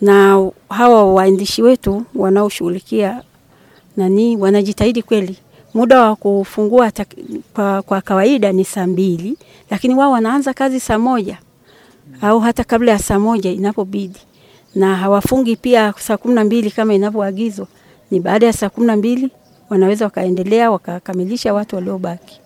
na hawa waandishi wetu wanaoshughulikia nani wanajitahidi kweli. Muda wa kufungua ta, kwa, kwa kawaida ni saa mbili, lakini wao wanaanza kazi saa moja au hata kabla ya saa moja inapobidi, na hawafungi pia saa kumi na mbili kama inavyoagizwa. Ni baada ya saa kumi na mbili wanaweza wakaendelea wakakamilisha watu waliobaki.